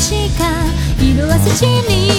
しか色褪せ散り